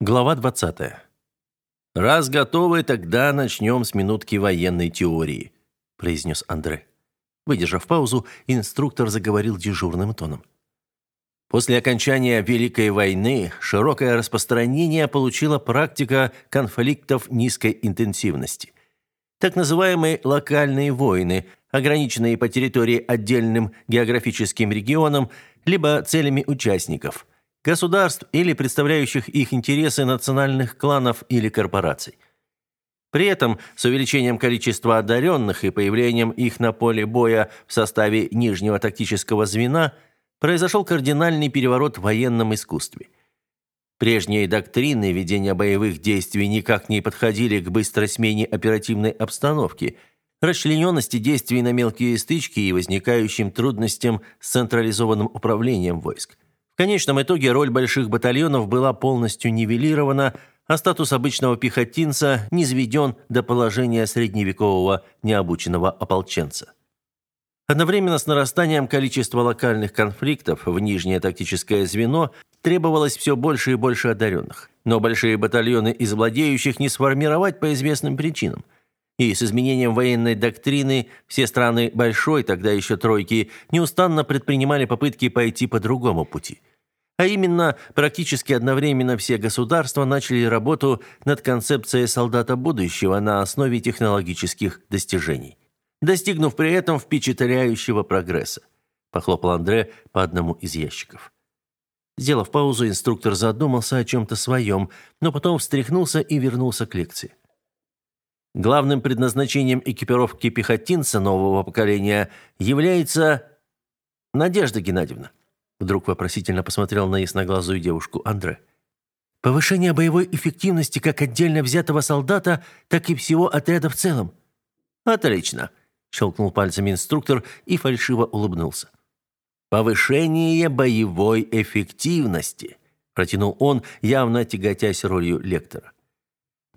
Глава 20. Раз готовы, тогда начнем с минутки военной теории, произнес Андре. Выдержав паузу, инструктор заговорил дежурным тоном. После окончания Великой войны широкое распространение получила практика конфликтов низкой интенсивности. Так называемые локальные войны, ограниченные по территории отдельным географическим регионом либо целями участников – государств или представляющих их интересы национальных кланов или корпораций. При этом с увеличением количества одаренных и появлением их на поле боя в составе нижнего тактического звена произошел кардинальный переворот в военном искусстве. Прежние доктрины ведения боевых действий никак не подходили к быстрой смене оперативной обстановки, расчлененности действий на мелкие стычки и возникающим трудностям с централизованным управлением войск – в конечном итоге роль больших батальонов была полностью нивелирована, а статус обычного пехотинца низведен до положения средневекового необученного ополченца. Одновременно с нарастанием количества локальных конфликтов в нижнее тактическое звено требовалось все больше и больше одаренных. Но большие батальоны из владеющих не сформировать по известным причинам – и с изменением военной доктрины все страны Большой, тогда еще Тройки, неустанно предпринимали попытки пойти по другому пути. А именно, практически одновременно все государства начали работу над концепцией солдата будущего на основе технологических достижений, достигнув при этом впечатляющего прогресса. Похлопал Андре по одному из ящиков. Сделав паузу, инструктор задумался о чем-то своем, но потом встряхнулся и вернулся к лекции. Главным предназначением экипировки пехотинца нового поколения является... Надежда Геннадьевна. Вдруг вопросительно посмотрел на ясноглазую девушку Андре. «Повышение боевой эффективности как отдельно взятого солдата, так и всего отряда в целом». «Отлично!» – щелкнул пальцами инструктор и фальшиво улыбнулся. «Повышение боевой эффективности», – протянул он, явно тяготясь ролью лектора.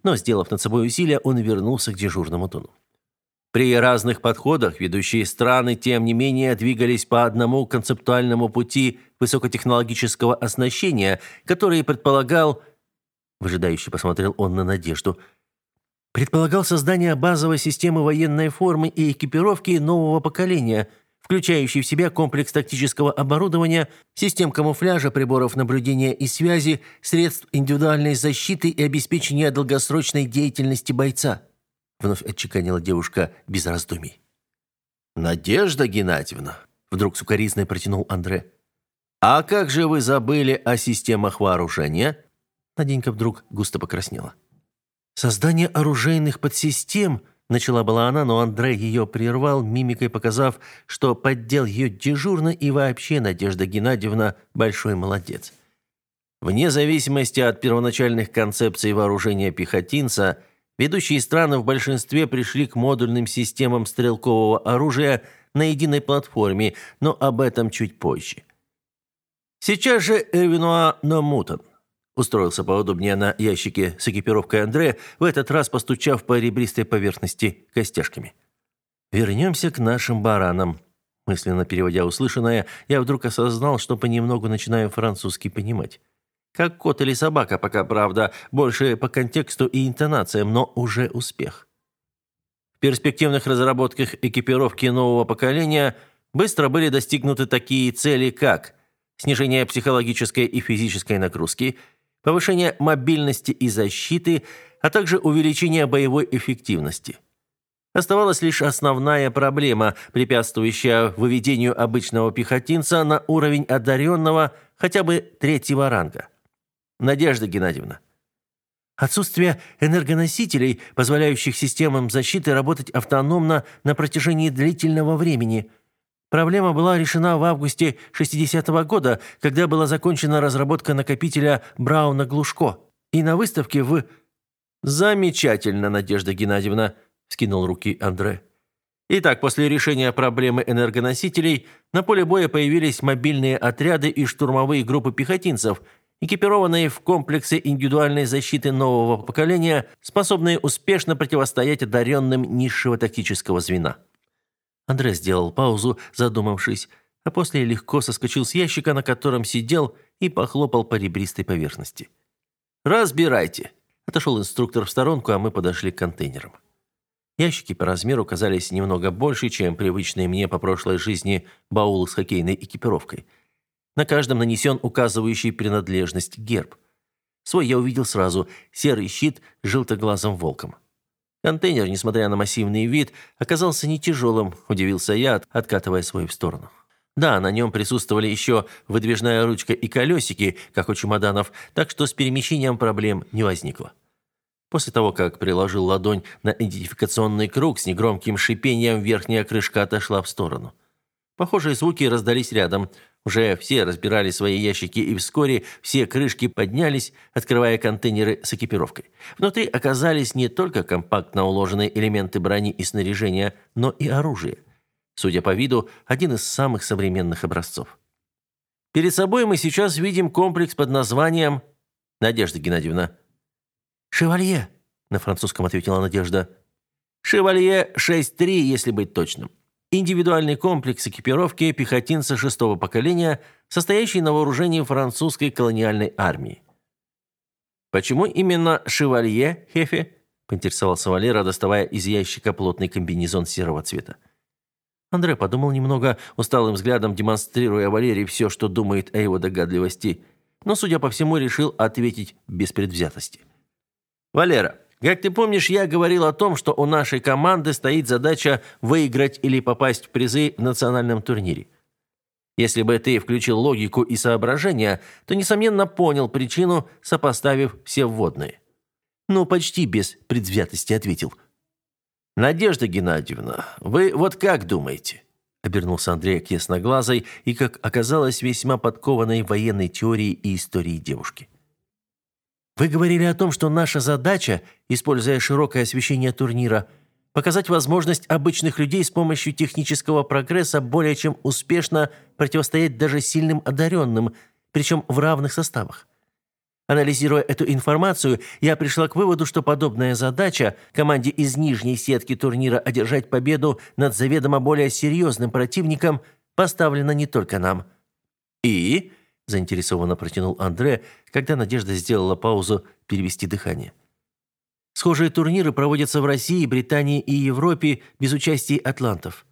Но, сделав над собой усилие, он вернулся к дежурному тону. При разных подходах ведущие страны, тем не менее, двигались по одному концептуальному пути высокотехнологического оснащения, который предполагал... выжидающий посмотрел он на Надежду. Предполагал создание базовой системы военной формы и экипировки нового поколения, включающей в себя комплекс тактического оборудования, систем камуфляжа, приборов наблюдения и связи, средств индивидуальной защиты и обеспечения долгосрочной деятельности бойца вновь отчеканила девушка без раздумий. Надежда Геннадьевна, вдруг сукоризной протянул Андре. А как же вы забыли о системах вооружения? Наденька вдруг густо покраснела. Создание оружейных подсистем начала была она, но Андрей ее прервал мимикой, показав, что поддел ее дежурно и вообще Надежда Геннадьевна большой молодец. Вне зависимости от первоначальных концепций вооружения пехотинца, Ведущие страны в большинстве пришли к модульным системам стрелкового оружия на единой платформе, но об этом чуть позже. Сейчас же Эрвинуа Номутон Устроился поудобнее на ящике с экипировкой Андре, в этот раз постучав по ребристой поверхности костяшками. «Вернемся к нашим баранам». Мысленно переводя услышанное, я вдруг осознал, что понемногу начинаю французский понимать. Как кот или собака, пока правда, больше по контексту и интонациям, но уже успех. В перспективных разработках экипировки нового поколения быстро были достигнуты такие цели, как снижение психологической и физической нагрузки, повышение мобильности и защиты, а также увеличение боевой эффективности. Оставалась лишь основная проблема, препятствующая выведению обычного пехотинца на уровень одаренного хотя бы третьего ранга. Надежда Геннадьевна. Отсутствие энергоносителей, позволяющих системам защиты работать автономно на протяжении длительного времени. Проблема была решена в августе 60 -го года, когда была закончена разработка накопителя Брауна-Глушко. И на выставке в... «Замечательно, Надежда Геннадьевна», – скинул руки Андре. Итак, после решения проблемы энергоносителей на поле боя появились мобильные отряды и штурмовые группы пехотинцев – экипированные в комплексы индивидуальной защиты нового поколения, способные успешно противостоять одаренным низшего тактического звена. Андрей сделал паузу, задумавшись, а после легко соскочил с ящика, на котором сидел, и похлопал по ребристой поверхности. «Разбирайте!» – отошел инструктор в сторонку, а мы подошли к контейнерам. Ящики по размеру казались немного больше, чем привычные мне по прошлой жизни баулы с хоккейной экипировкой – на каждом нанесен указывающий принадлежность герб. Свой я увидел сразу – серый щит с желтоглазым волком. Контейнер, несмотря на массивный вид, оказался не тяжелым, удивился я, откатывая свой в сторону. Да, на нем присутствовали еще выдвижная ручка и колесики, как у чемоданов, так что с перемещением проблем не возникло. После того, как приложил ладонь на идентификационный круг, с негромким шипением верхняя крышка отошла в сторону. Похожие звуки раздались рядом – уже все разбирали свои ящики, и вскоре все крышки поднялись, открывая контейнеры с экипировкой. Внутри оказались не только компактно уложенные элементы брони и снаряжения, но и оружие. Судя по виду, один из самых современных образцов. Перед собой мы сейчас видим комплекс под названием «Надежда Геннадьевна». «Шевалье», — на французском ответила Надежда. «Шевалье 6-3, если быть точным индивидуальный комплекс экипировки пехотинца шестого поколения, состоящий на вооружении французской колониальной армии. «Почему именно «Шевалье» Хефе?» – поинтересовался Валера, доставая из ящика плотный комбинезон серого цвета. Андре подумал немного, усталым взглядом демонстрируя Валере все, что думает о его догадливости, но, судя по всему, решил ответить без предвзятости. «Валера, как ты помнишь, я говорил о том, что у нашей команды стоит задача выиграть или попасть в призы в национальном турнире. Если бы ты включил логику и соображения, то, несомненно, понял причину, сопоставив все вводные. Ну, почти без предвзятости ответил. «Надежда Геннадьевна, вы вот как думаете?» Обернулся Андрей к ясноглазой и, как оказалось, весьма подкованной военной теории и истории девушки. Вы говорили о том, что наша задача, используя широкое освещение турнира, показать возможность обычных людей с помощью технического прогресса более чем успешно противостоять даже сильным одаренным, причем в равных составах. Анализируя эту информацию, я пришла к выводу, что подобная задача команде из нижней сетки турнира одержать победу над заведомо более серьезным противником поставлена не только нам. И заинтересованно протянул Андре, когда Надежда сделала паузу перевести дыхание. Схожие турниры проводятся в России, Британии и Европе без участия атлантов.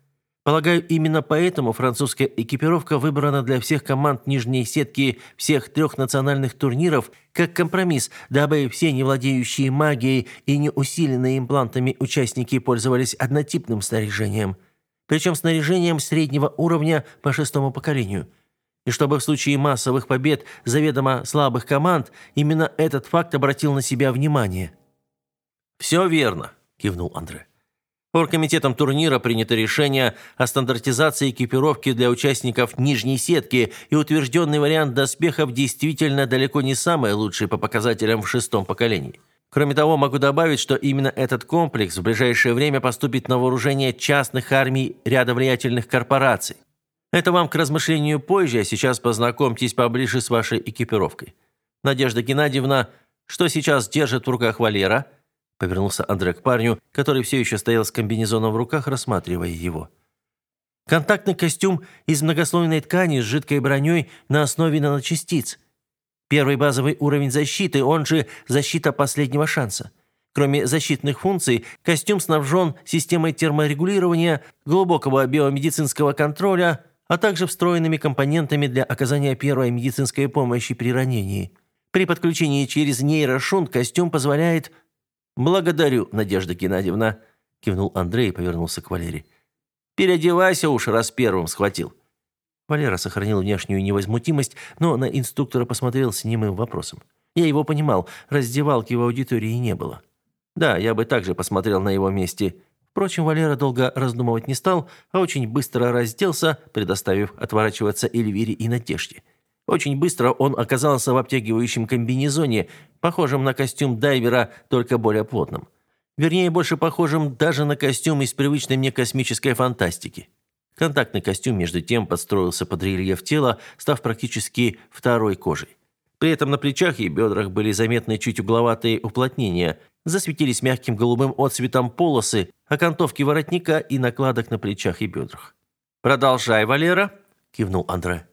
Полагаю, именно поэтому французская экипировка выбрана для всех команд нижней сетки всех трех национальных турниров как компромисс, дабы все не владеющие магией и не усиленные имплантами участники пользовались однотипным снаряжением. Причем снаряжением среднего уровня по шестому поколению – и чтобы в случае массовых побед заведомо слабых команд именно этот факт обратил на себя внимание. «Все верно», – кивнул Андре. Оргкомитетом турнира принято решение о стандартизации экипировки для участников нижней сетки, и утвержденный вариант доспехов действительно далеко не самый лучший по показателям в шестом поколении. Кроме того, могу добавить, что именно этот комплекс в ближайшее время поступит на вооружение частных армий ряда влиятельных корпораций. Это вам к размышлению позже, а сейчас познакомьтесь поближе с вашей экипировкой. Надежда Геннадьевна, что сейчас держит в руках Валера?» Повернулся Андре к парню, который все еще стоял с комбинезоном в руках, рассматривая его. «Контактный костюм из многослойной ткани с жидкой броней на основе наночастиц. Первый базовый уровень защиты, он же защита последнего шанса. Кроме защитных функций, костюм снабжен системой терморегулирования, глубокого биомедицинского контроля, а также встроенными компонентами для оказания первой медицинской помощи при ранении. При подключении через нейрошун костюм позволяет... «Благодарю, Надежда Геннадьевна», – кивнул Андрей и повернулся к Валере. «Переодевайся уж, раз первым схватил». Валера сохранил внешнюю невозмутимость, но на инструктора посмотрел с немым вопросом. Я его понимал, раздевалки в аудитории не было. Да, я бы также посмотрел на его месте – Впрочем, Валера долго раздумывать не стал, а очень быстро разделся, предоставив отворачиваться Эльвире и Надежде. Очень быстро он оказался в обтягивающем комбинезоне, похожем на костюм дайвера, только более плотным. Вернее, больше похожим даже на костюм из привычной мне космической фантастики. Контактный костюм, между тем, подстроился под рельеф тела, став практически второй кожей. При этом на плечах и бедрах были заметны чуть угловатые уплотнения – засветились мягким голубым отцветом полосы, окантовки воротника и накладок на плечах и бедрах. «Продолжай, Валера», – кивнул Андре.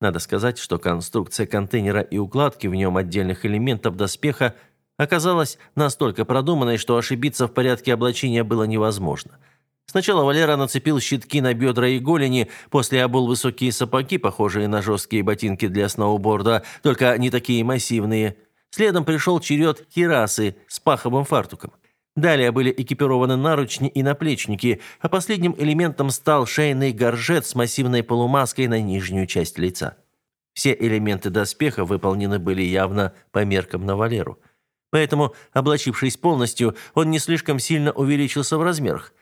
Надо сказать, что конструкция контейнера и укладки в нем отдельных элементов доспеха оказалась настолько продуманной, что ошибиться в порядке облачения было невозможно. Сначала Валера нацепил щитки на бедра и голени, после обул высокие сапоги, похожие на жесткие ботинки для сноуборда, только не такие массивные – Следом пришел черед Хирасы с паховым фартуком. Далее были экипированы наручни и наплечники, а последним элементом стал шейный горжет с массивной полумаской на нижнюю часть лица. Все элементы доспеха выполнены были явно по меркам на Валеру. Поэтому, облачившись полностью, он не слишком сильно увеличился в размерах.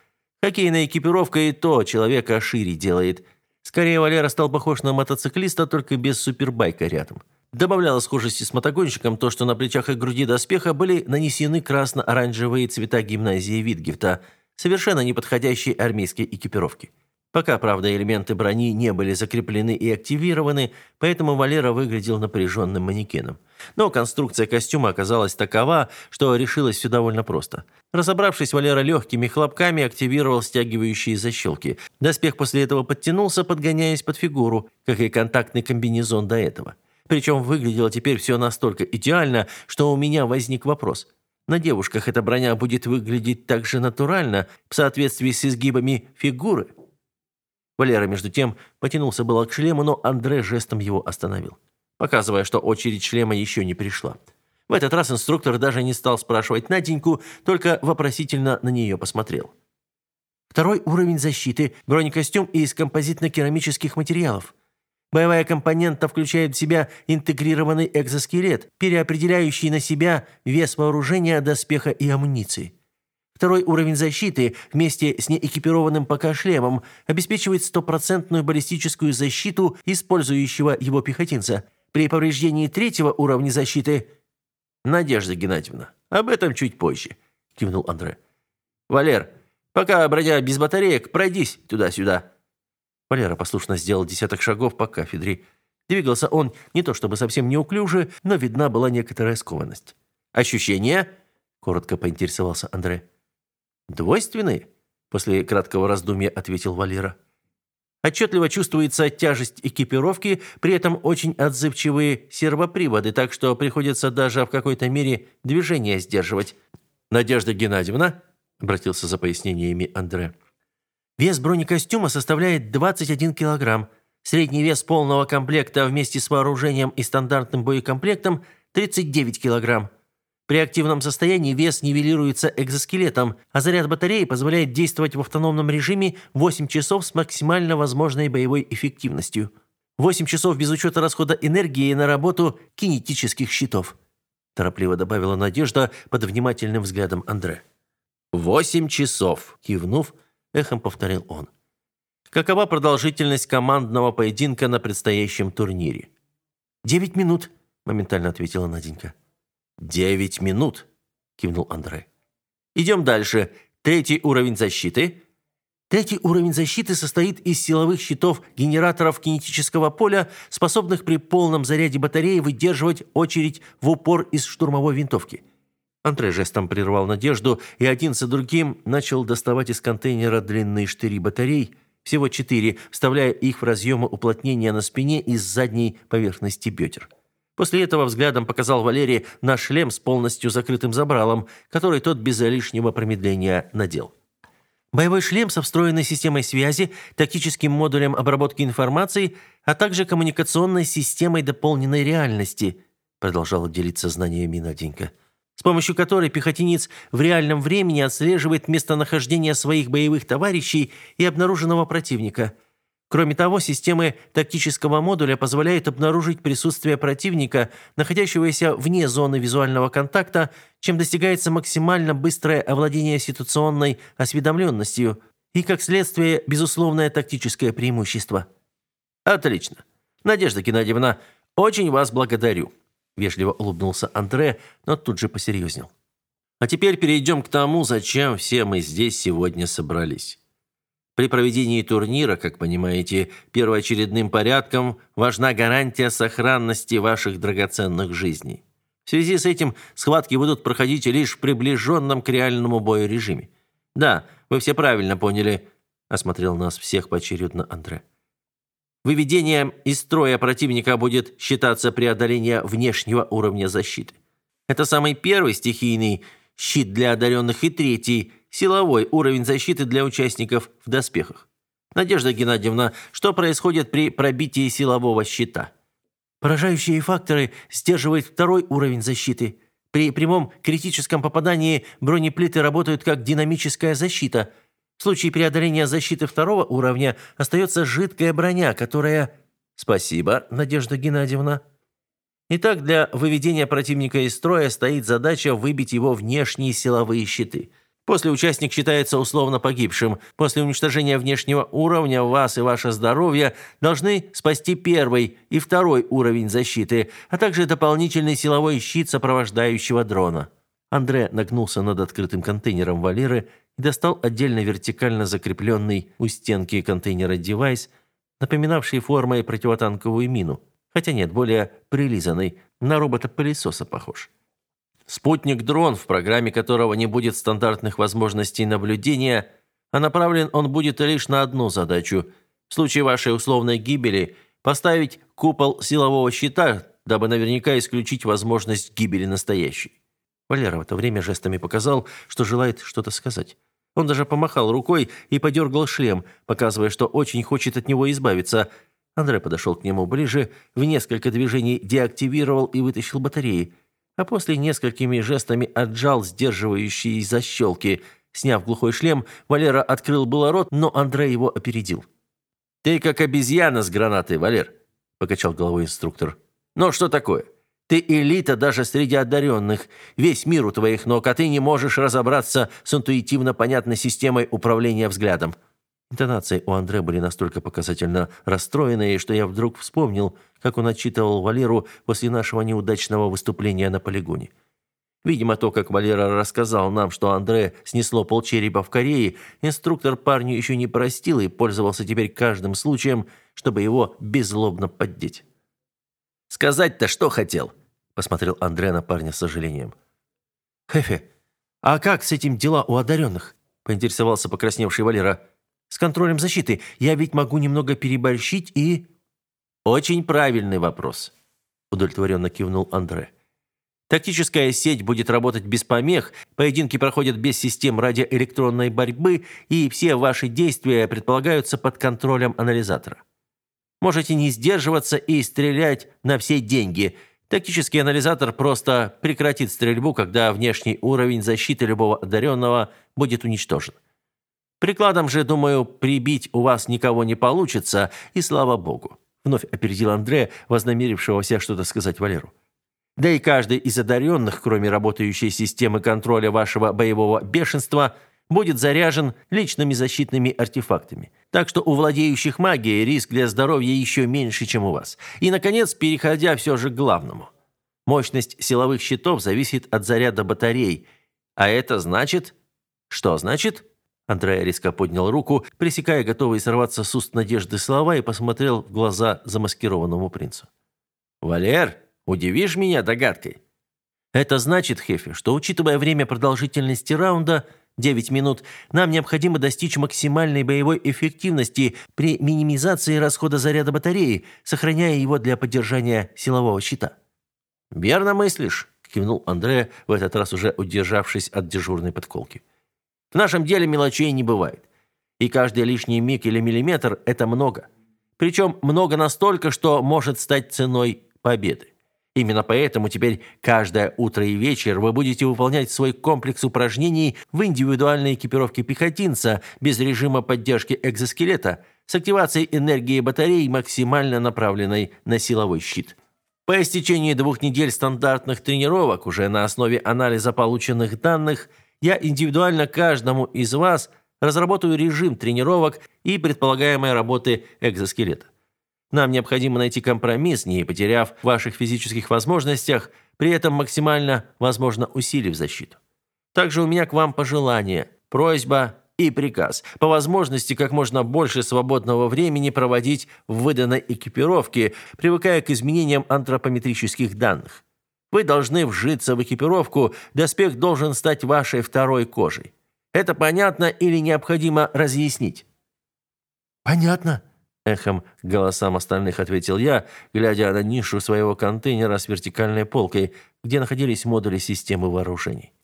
Хоккейная экипировка и то человека шире делает. Скорее, Валера стал похож на мотоциклиста, только без супербайка рядом. Добавляло схожести с мотогонщиком то, что на плечах и груди доспеха были нанесены красно-оранжевые цвета гимназии Витгефта, совершенно неподходящей армейской экипировки. Пока, правда, элементы брони не были закреплены и активированы, поэтому Валера выглядел напряженным манекеном. Но конструкция костюма оказалась такова, что решилось все довольно просто. Разобравшись, Валера легкими хлопками активировал стягивающие защелки. Доспех после этого подтянулся, подгоняясь под фигуру, как и контактный комбинезон до этого. Причем выглядело теперь все настолько идеально, что у меня возник вопрос. На девушках эта броня будет выглядеть так же натурально, в соответствии с изгибами фигуры – Валера, между тем, потянулся было к шлему, но Андре жестом его остановил, показывая, что очередь шлема еще не пришла. В этот раз инструктор даже не стал спрашивать Наденьку, только вопросительно на нее посмотрел. Второй уровень защиты – бронекостюм из композитно-керамических материалов. Боевая компонента включает в себя интегрированный экзоскелет, переопределяющий на себя вес вооружения, доспеха и амуниции. Второй уровень защиты вместе с неэкипированным пока шлемом обеспечивает стопроцентную баллистическую защиту использующего его пехотинца. При повреждении третьего уровня защиты... «Надежда Геннадьевна, об этом чуть позже», – кивнул Андре. «Валер, пока броня без батареек, пройдись туда-сюда». Валера послушно сделал десяток шагов по кафедре. Двигался он не то чтобы совсем неуклюже, но видна была некоторая скованность. «Ощущение?» – коротко поинтересовался Андрей. «Двойственные?» – после краткого раздумья ответил Валера. Отчетливо чувствуется тяжесть экипировки, при этом очень отзывчивые сервоприводы, так что приходится даже в какой-то мере движение сдерживать. «Надежда Геннадьевна», – обратился за пояснениями Андре. «Вес бронекостюма составляет 21 килограмм. Средний вес полного комплекта вместе с вооружением и стандартным боекомплектом – 39 килограмм. При активном состоянии вес нивелируется экзоскелетом, а заряд батареи позволяет действовать в автономном режиме 8 часов с максимально возможной боевой эффективностью. 8 часов без учета расхода энергии на работу кинетических щитов», – торопливо добавила Надежда под внимательным взглядом Андре. «Восемь часов», – кивнув, эхом повторил он. «Какова продолжительность командного поединка на предстоящем турнире?» «Девять минут», – моментально ответила Наденька. «Девять минут», – кивнул Андре. «Идем дальше. Третий уровень защиты». Третий уровень защиты состоит из силовых щитов генераторов кинетического поля, способных при полном заряде батареи выдерживать очередь в упор из штурмовой винтовки. Андре жестом прервал надежду, и один за другим начал доставать из контейнера длинные штыри батарей, всего четыре, вставляя их в разъемы уплотнения на спине и с задней поверхности бедер. После этого взглядом показал Валерии на шлем с полностью закрытым забралом, который тот без лишнего промедления надел. Боевой шлем со встроенной системой связи, тактическим модулем обработки информации, а также коммуникационной системой дополненной реальности, продолжал делиться знаниями Наденька, с помощью которой пехотинец в реальном времени отслеживает местонахождение своих боевых товарищей и обнаруженного противника – Кроме того, системы тактического модуля позволяют обнаружить присутствие противника, находящегося вне зоны визуального контакта, чем достигается максимально быстрое овладение ситуационной осведомленностью и, как следствие, безусловное тактическое преимущество. «Отлично. Надежда Геннадьевна, очень вас благодарю», – вежливо улыбнулся Андре, но тут же посерьезнел. «А теперь перейдем к тому, зачем все мы здесь сегодня собрались». При проведении турнира, как понимаете, первоочередным порядком важна гарантия сохранности ваших драгоценных жизней. В связи с этим схватки будут проходить лишь в приближенном к реальному бою режиме. Да, вы все правильно поняли, осмотрел нас всех поочередно Андре. Выведение из строя противника будет считаться преодоление внешнего уровня защиты. Это самый первый стихийный щит для одаренных и третий – силовой уровень защиты для участников в доспехах. Надежда Геннадьевна, что происходит при пробитии силового щита? Поражающие факторы сдерживает второй уровень защиты. При прямом критическом попадании бронеплиты работают как динамическая защита. В случае преодоления защиты второго уровня остается жидкая броня, которая... Спасибо, Надежда Геннадьевна. Итак, для выведения противника из строя стоит задача выбить его внешние силовые щиты – После участник считается условно погибшим. После уничтожения внешнего уровня вас и ваше здоровье должны спасти первый и второй уровень защиты, а также дополнительный силовой щит сопровождающего дрона». Андре нагнулся над открытым контейнером Валеры и достал отдельно вертикально закрепленный у стенки контейнера девайс, напоминавший формой противотанковую мину. Хотя нет, более прилизанный, на робота-пылесоса похож. Спутник-дрон, в программе которого не будет стандартных возможностей наблюдения, а направлен он будет лишь на одну задачу. В случае вашей условной гибели поставить купол силового щита, дабы наверняка исключить возможность гибели настоящей. Валера в это время жестами показал, что желает что-то сказать. Он даже помахал рукой и подергал шлем, показывая, что очень хочет от него избавиться. Андрей подошел к нему ближе, в несколько движений деактивировал и вытащил батареи – а после несколькими жестами отжал сдерживающие защелки. Сняв глухой шлем, Валера открыл было рот, но Андрей его опередил. «Ты как обезьяна с гранатой, Валер», – покачал головой инструктор. «Но что такое? Ты элита даже среди одаренных. Весь мир у твоих ног, а ты не можешь разобраться с интуитивно понятной системой управления взглядом». Интонации у Андре были настолько показательно расстроенные, что я вдруг вспомнил, как он отчитывал Валеру после нашего неудачного выступления на полигоне. Видимо, то, как Валера рассказал нам, что Андре снесло полчерепа в Корее, инструктор парню еще не простил и пользовался теперь каждым случаем, чтобы его беззлобно поддеть. «Сказать-то что хотел?» – посмотрел Андре на парня с сожалением. «Хефе, а как с этим дела у одаренных?» – поинтересовался покрасневший Валера. С контролем защиты я ведь могу немного переборщить и...» «Очень правильный вопрос», – удовлетворенно кивнул Андре. «Тактическая сеть будет работать без помех, поединки проходят без систем радиоэлектронной борьбы, и все ваши действия предполагаются под контролем анализатора. Можете не сдерживаться и стрелять на все деньги. Тактический анализатор просто прекратит стрельбу, когда внешний уровень защиты любого одаренного будет уничтожен. Прикладом же, думаю, прибить у вас никого не получится, и слава богу. Вновь опередил Андре, вознамерившегося что-то сказать Валеру. Да и каждый из одаренных, кроме работающей системы контроля вашего боевого бешенства, будет заряжен личными защитными артефактами. Так что у владеющих магией риск для здоровья еще меньше, чем у вас. И, наконец, переходя все же к главному. Мощность силовых щитов зависит от заряда батарей. А это значит... Что значит? Андрей резко поднял руку, пресекая готовые сорваться с уст надежды слова, и посмотрел в глаза замаскированному принцу. «Валер, удивишь меня догадкой?» «Это значит, Хефи, что, учитывая время продолжительности раунда, 9 минут, нам необходимо достичь максимальной боевой эффективности при минимизации расхода заряда батареи, сохраняя его для поддержания силового щита». «Верно мыслишь», – кивнул Андрея, в этот раз уже удержавшись от дежурной подколки. В нашем деле мелочей не бывает. И каждый лишний миг или миллиметр – это много. Причем много настолько, что может стать ценой победы. Именно поэтому теперь каждое утро и вечер вы будете выполнять свой комплекс упражнений в индивидуальной экипировке пехотинца без режима поддержки экзоскелета с активацией энергии батарей, максимально направленной на силовой щит. По истечении двух недель стандартных тренировок уже на основе анализа полученных данных – я индивидуально каждому из вас разработаю режим тренировок и предполагаемой работы экзоскелета. Нам необходимо найти компромисс, не потеряв ваших физических возможностях, при этом максимально, возможно, усилив защиту. Также у меня к вам пожелание, просьба и приказ по возможности как можно больше свободного времени проводить в выданной экипировке, привыкая к изменениям антропометрических данных. Вы должны вжиться в экипировку, доспех должен стать вашей второй кожей. Это понятно или необходимо разъяснить?» «Понятно», — эхом к голосам остальных ответил я, глядя на нишу своего контейнера с вертикальной полкой, где находились модули системы вооружений.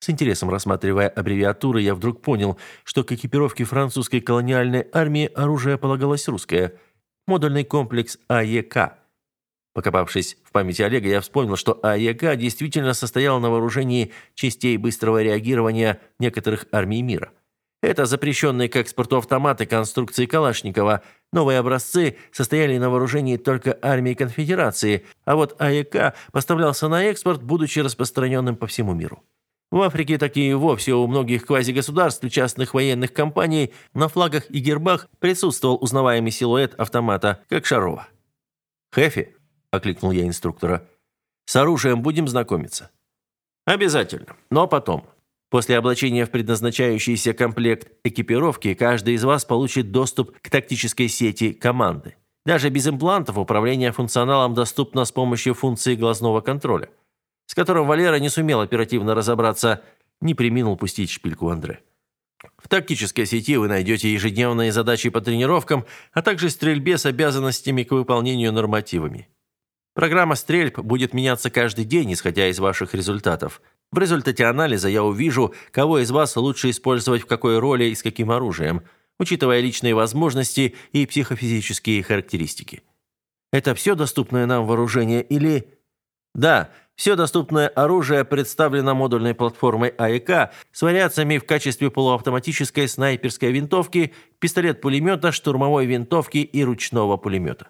С интересом рассматривая аббревиатуры, я вдруг понял, что к экипировке французской колониальной армии оружие полагалось русское – модульный комплекс АЕК – Покопавшись в памяти Олега, я вспомнил, что АЕК действительно состоял на вооружении частей быстрого реагирования некоторых армий мира. Это запрещенные к экспорту автоматы конструкции Калашникова. Новые образцы состояли на вооружении только армии конфедерации, а вот АЭК поставлялся на экспорт, будучи распространенным по всему миру. В Африке такие вовсе у многих квазигосударств и частных военных компаний на флагах и гербах присутствовал узнаваемый силуэт автомата, как Шарова. «Хефи», окликнул я инструктора. С оружием будем знакомиться. Обязательно, но потом. После облачения в предназначающийся комплект экипировки каждый из вас получит доступ к тактической сети команды. Даже без имплантов управление функционалом доступно с помощью функции глазного контроля, с которым Валера не сумел оперативно разобраться, не приминул пустить шпильку Андре. В тактической сети вы найдете ежедневные задачи по тренировкам, а также стрельбе с обязанностями к выполнению нормативами. Программа стрельб будет меняться каждый день, исходя из ваших результатов. В результате анализа я увижу, кого из вас лучше использовать в какой роли и с каким оружием, учитывая личные возможности и психофизические характеристики. Это все доступное нам вооружение или... Да, все доступное оружие представлено модульной платформой АЭК с вариациями в качестве полуавтоматической снайперской винтовки, пистолет-пулемета, штурмовой винтовки и ручного пулемета.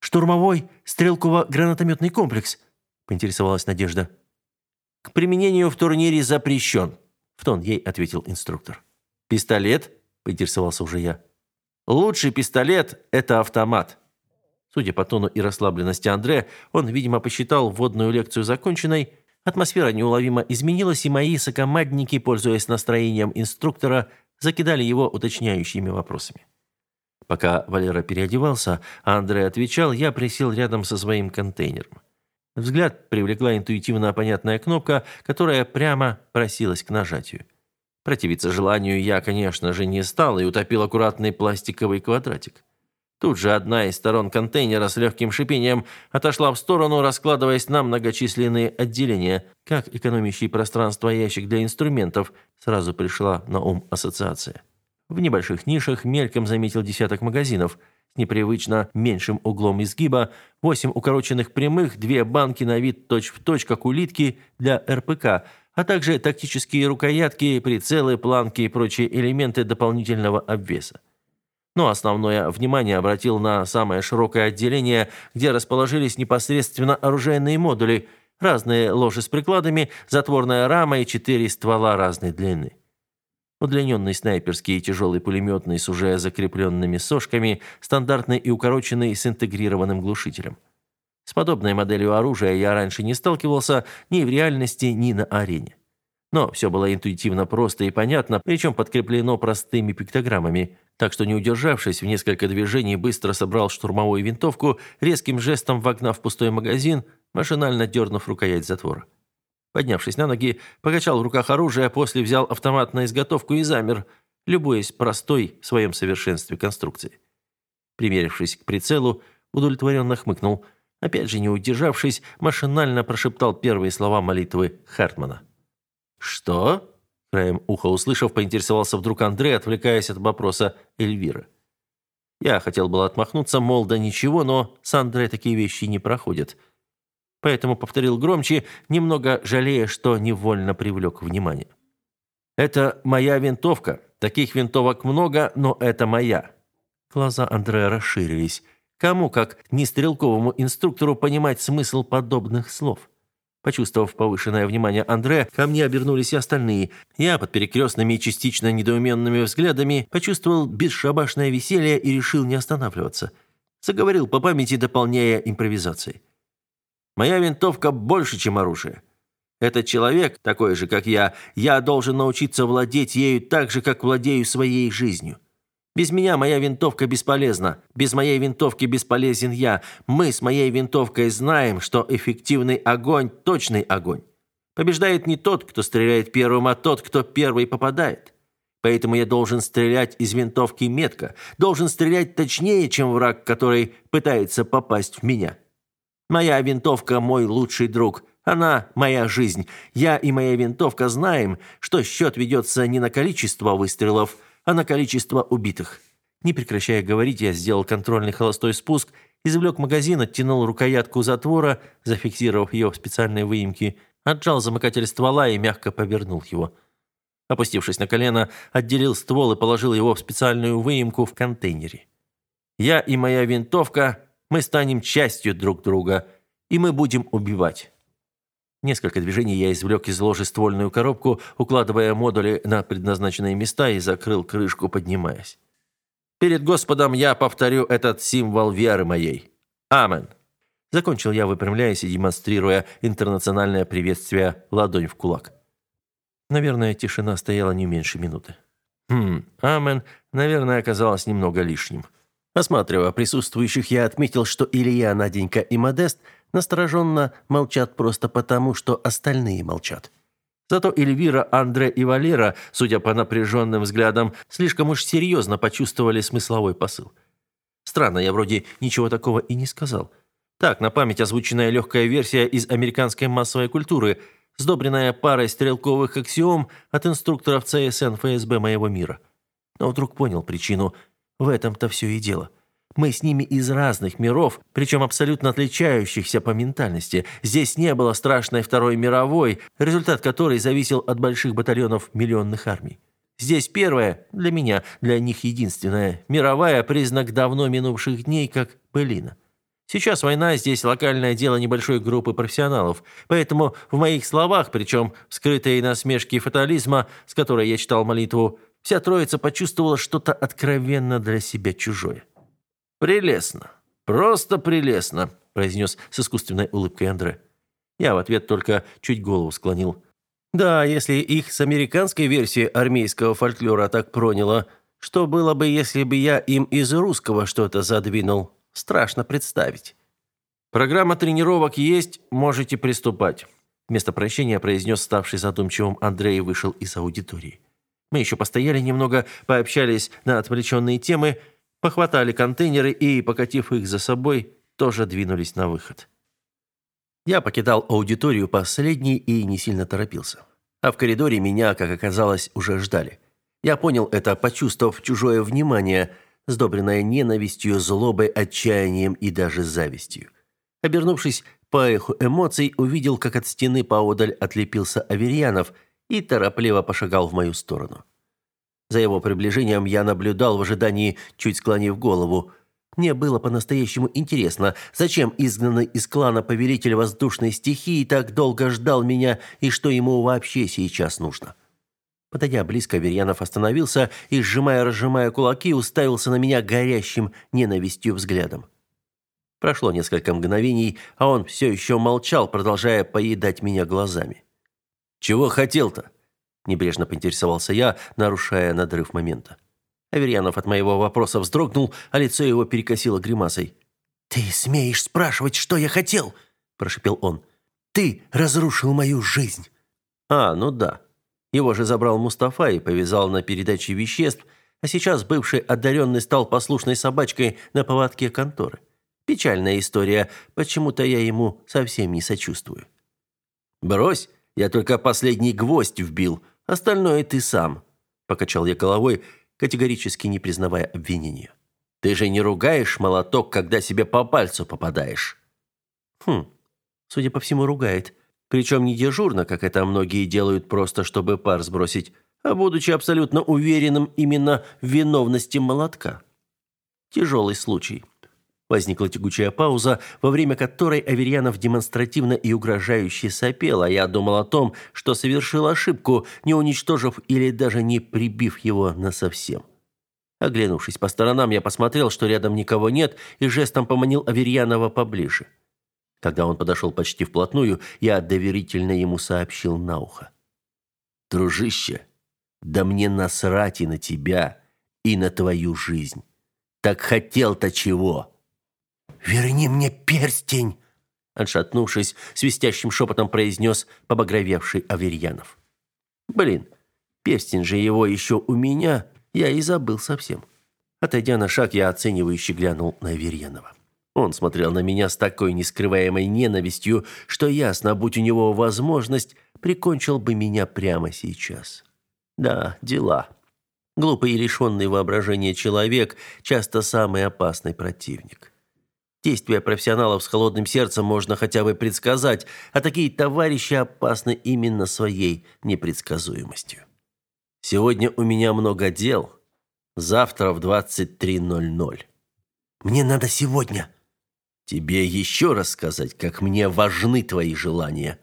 «Штурмовой стрелково-гранатометный комплекс», — поинтересовалась Надежда. «К применению в турнире запрещен», — в тон ей ответил инструктор. «Пистолет?» — поинтересовался уже я. «Лучший пистолет — это автомат». Судя по тону и расслабленности Андре, он, видимо, посчитал вводную лекцию законченной. Атмосфера неуловимо изменилась, и мои сокомандники, пользуясь настроением инструктора, закидали его уточняющими вопросами. Пока Валера переодевался, а Андрей отвечал, я присел рядом со своим контейнером. Взгляд привлекла интуитивно понятная кнопка, которая прямо просилась к нажатию. Противиться желанию я, конечно же, не стал и утопил аккуратный пластиковый квадратик. Тут же одна из сторон контейнера с легким шипением отошла в сторону, раскладываясь на многочисленные отделения. Как экономящий пространство ящик для инструментов, сразу пришла на ум ассоциация. В небольших нишах мельком заметил десяток магазинов – с непривычно меньшим углом изгиба, восемь укороченных прямых, две банки на вид точь-в-точь, точь, как улитки, для РПК, а также тактические рукоятки, прицелы, планки и прочие элементы дополнительного обвеса. Но основное внимание обратил на самое широкое отделение, где расположились непосредственно оружейные модули, разные ложи с прикладами, затворная рама и четыре ствола разной длины удлиненный снайперский и тяжелый пулеметный с уже закрепленными сошками, стандартный и укороченный с интегрированным глушителем. С подобной моделью оружия я раньше не сталкивался ни в реальности, ни на арене. Но все было интуитивно просто и понятно, причем подкреплено простыми пиктограммами, так что, не удержавшись, в несколько движений быстро собрал штурмовую винтовку, резким жестом вогнав пустой магазин, машинально дернув рукоять затвора. Поднявшись на ноги, покачал в руках оружие, а после взял автомат на изготовку и замер, любуясь простой в своем совершенстве конструкции. Примерившись к прицелу, удовлетворенно хмыкнул. Опять же, не удержавшись, машинально прошептал первые слова молитвы Хартмана. «Что?» – краем уха услышав, поинтересовался вдруг Андрей, отвлекаясь от вопроса Эльвиры. Я хотел было отмахнуться, мол, да ничего, но с Андре такие вещи не проходят – поэтому повторил громче, немного жалея, что невольно привлек внимание. «Это моя винтовка. Таких винтовок много, но это моя». Глаза Андрея расширились. Кому, как не стрелковому инструктору, понимать смысл подобных слов? Почувствовав повышенное внимание Андре, ко мне обернулись и остальные. Я под перекрестными и частично недоуменными взглядами почувствовал бесшабашное веселье и решил не останавливаться. Заговорил по памяти, дополняя импровизацией. Моя винтовка больше, чем оружие. Этот человек, такой же, как я, я должен научиться владеть ею так же, как владею своей жизнью. Без меня моя винтовка бесполезна. Без моей винтовки бесполезен я. Мы с моей винтовкой знаем, что эффективный огонь – точный огонь. Побеждает не тот, кто стреляет первым, а тот, кто первый попадает. Поэтому я должен стрелять из винтовки метко, должен стрелять точнее, чем враг, который пытается попасть в меня. Моя винтовка – мой лучший друг. Она – моя жизнь. Я и моя винтовка знаем, что счет ведется не на количество выстрелов, а на количество убитых». Не прекращая говорить, я сделал контрольный холостой спуск, извлек магазин, оттянул рукоятку затвора, зафиксировав ее в специальной выемке, отжал замыкатель ствола и мягко повернул его. Опустившись на колено, отделил ствол и положил его в специальную выемку в контейнере. «Я и моя винтовка мы станем частью друг друга, и мы будем убивать». Несколько движений я извлек из ложи ствольную коробку, укладывая модули на предназначенные места и закрыл крышку, поднимаясь. «Перед Господом я повторю этот символ веры моей. Амен». Закончил я, выпрямляясь и демонстрируя интернациональное приветствие ладонь в кулак. Наверное, тишина стояла не меньше минуты. Хм, амен, наверное, оказалось немного лишним. Осматривая присутствующих, я отметил, что Илья, Наденька и Модест настороженно молчат просто потому, что остальные молчат. Зато Эльвира, Андре и Валера, судя по напряженным взглядам, слишком уж серьезно почувствовали смысловой посыл. Странно, я вроде ничего такого и не сказал. Так, на память озвученная легкая версия из американской массовой культуры, сдобренная парой стрелковых аксиом от инструкторов ЦСН ФСБ моего мира. Но вдруг понял причину – в этом-то все и дело. Мы с ними из разных миров, причем абсолютно отличающихся по ментальности. Здесь не было страшной Второй мировой, результат которой зависел от больших батальонов миллионных армий. Здесь первая, для меня, для них единственная, мировая признак давно минувших дней, как былина. Сейчас война здесь локальное дело небольшой группы профессионалов, поэтому в моих словах, причем скрытые насмешки фатализма, с которой я читал молитву, Вся троица почувствовала что-то откровенно для себя чужое. «Прелестно! Просто прелестно!» – произнес с искусственной улыбкой Андре. Я в ответ только чуть голову склонил. «Да, если их с американской версии армейского фольклора так проняло, что было бы, если бы я им из русского что-то задвинул? Страшно представить». «Программа тренировок есть, можете приступать», – вместо прощения произнес ставший задумчивым Андрей и вышел из аудитории. Мы еще постояли немного, пообщались на отвлеченные темы, похватали контейнеры и, покатив их за собой, тоже двинулись на выход. Я покидал аудиторию последний и не сильно торопился. А в коридоре меня, как оказалось, уже ждали. Я понял это, почувствовав чужое внимание, сдобренное ненавистью, злобой, отчаянием и даже завистью. Обернувшись по эху эмоций, увидел, как от стены поодаль отлепился Аверьянов – и торопливо пошагал в мою сторону. За его приближением я наблюдал в ожидании, чуть склонив голову. Мне было по-настоящему интересно, зачем изгнанный из клана повелитель воздушной стихии так долго ждал меня и что ему вообще сейчас нужно. Подойдя близко, Верьянов остановился и, сжимая-разжимая кулаки, уставился на меня горящим ненавистью взглядом. Прошло несколько мгновений, а он все еще молчал, продолжая поедать меня глазами. «Чего хотел-то?» – небрежно поинтересовался я, нарушая надрыв момента. Аверьянов от моего вопроса вздрогнул, а лицо его перекосило гримасой. «Ты смеешь спрашивать, что я хотел?» – прошепел он. «Ты разрушил мою жизнь!» «А, ну да. Его же забрал Мустафа и повязал на передаче веществ, а сейчас бывший одаренный стал послушной собачкой на поводке конторы. Печальная история, почему-то я ему совсем не сочувствую». «Брось!» Я только последний гвоздь вбил, остальное ты сам», – покачал я головой, категорически не признавая обвинения. «Ты же не ругаешь молоток, когда себе по пальцу попадаешь?» «Хм, судя по всему, ругает. Причем не дежурно, как это многие делают просто, чтобы пар сбросить, а будучи абсолютно уверенным именно в виновности молотка. Тяжелый случай. Возникла тягучая пауза, во время которой Аверьянов демонстративно и угрожающе сопел, а я думал о том, что совершил ошибку, не уничтожив или даже не прибив его насовсем. Оглянувшись по сторонам, я посмотрел, что рядом никого нет, и жестом поманил Аверьянова поближе. Когда он подошел почти вплотную, я доверительно ему сообщил на ухо. «Дружище, да мне насрать и на тебя, и на твою жизнь. Так хотел-то чего!» «Верни мне перстень!» Отшатнувшись, свистящим шепотом произнес побагровевший Аверьянов. «Блин, перстень же его еще у меня, я и забыл совсем». Отойдя на шаг, я оценивающе глянул на Аверьянова. Он смотрел на меня с такой нескрываемой ненавистью, что ясно, будь у него возможность, прикончил бы меня прямо сейчас. Да, дела. Глупый и лишенный воображения человек часто самый опасный противник. Действия профессионалов с холодным сердцем можно хотя бы предсказать, а такие товарищи опасны именно своей непредсказуемостью. Сегодня у меня много дел. Завтра в 23:00. Мне надо сегодня. Тебе еще раз сказать, как мне важны твои желания,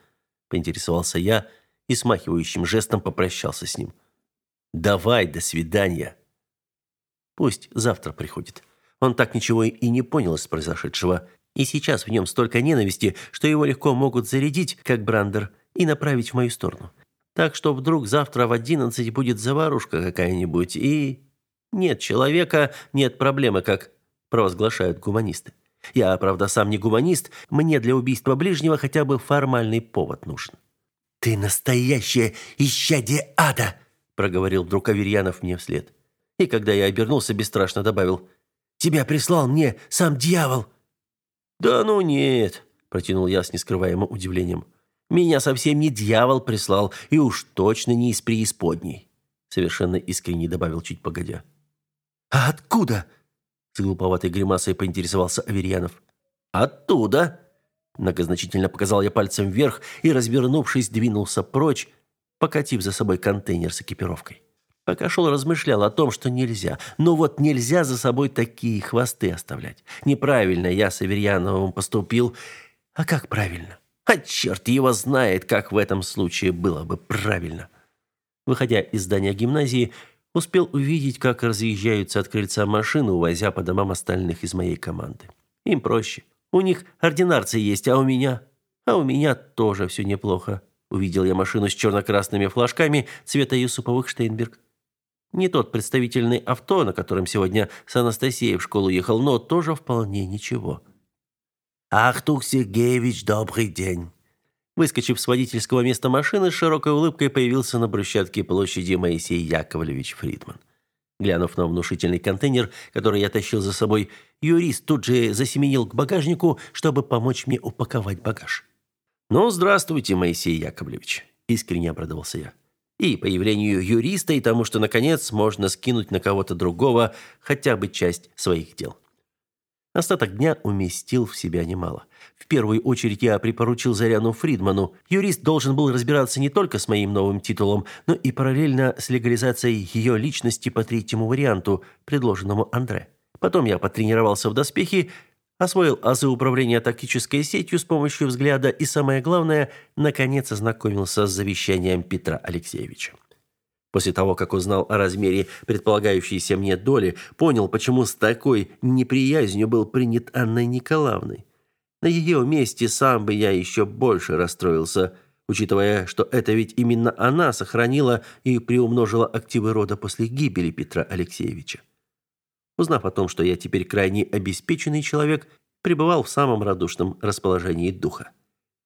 поинтересовался я и смахивающим жестом попрощался с ним. Давай, до свидания. Пусть завтра приходит. Он так ничего и не понял из произошедшего. И сейчас в нем столько ненависти, что его легко могут зарядить, как брандер, и направить в мою сторону. Так что вдруг завтра в одиннадцать будет заварушка какая-нибудь, и... Нет человека, нет проблемы, как провозглашают гуманисты. Я, правда, сам не гуманист, мне для убийства ближнего хотя бы формальный повод нужен. «Ты настоящее исчадие ада!» проговорил вдруг Аверьянов мне вслед. И когда я обернулся, бесстрашно добавил – Тебя прислал мне сам дьявол». «Да ну нет», – протянул я с нескрываемым удивлением. «Меня совсем не дьявол прислал, и уж точно не из преисподней», – совершенно искренне добавил чуть погодя. «А откуда?» – с глуповатой гримасой поинтересовался Аверьянов. «Оттуда!» – многозначительно показал я пальцем вверх и, развернувшись, двинулся прочь, покатив за собой контейнер с экипировкой. Пока шел, размышлял о том, что нельзя. Но вот нельзя за собой такие хвосты оставлять. Неправильно я с Аверьяновым поступил. А как правильно? А черт его знает, как в этом случае было бы правильно. Выходя из здания гимназии, успел увидеть, как разъезжаются от крыльца машины, увозя по домам остальных из моей команды. Им проще. У них ординарцы есть, а у меня... А у меня тоже все неплохо. Увидел я машину с черно-красными флажками цвета Юсуповых Штейнберг. Не тот представительный авто, на котором сегодня с Анастасией в школу ехал, но тоже вполне ничего. «Ахтук Сергеевич, добрый день!» Выскочив с водительского места машины, с широкой улыбкой появился на брусчатке площади Моисей Яковлевич Фридман. Глянув на внушительный контейнер, который я тащил за собой, юрист тут же засеменил к багажнику, чтобы помочь мне упаковать багаж. «Ну, здравствуйте, Моисей Яковлевич!» – искренне обрадовался я и появлению юриста, и тому, что, наконец, можно скинуть на кого-то другого хотя бы часть своих дел. Остаток дня уместил в себя немало. В первую очередь я припоручил Заряну Фридману. Юрист должен был разбираться не только с моим новым титулом, но и параллельно с легализацией ее личности по третьему варианту, предложенному Андре. Потом я потренировался в доспехе освоил азы управления тактической сетью с помощью взгляда и, самое главное, наконец ознакомился с завещанием Петра Алексеевича. После того, как узнал о размере предполагающейся мне доли, понял, почему с такой неприязнью был принят Анной Николаевной. На ее месте сам бы я еще больше расстроился, учитывая, что это ведь именно она сохранила и приумножила активы рода после гибели Петра Алексеевича. Узнав о том, что я теперь крайне обеспеченный человек, пребывал в самом радушном расположении духа,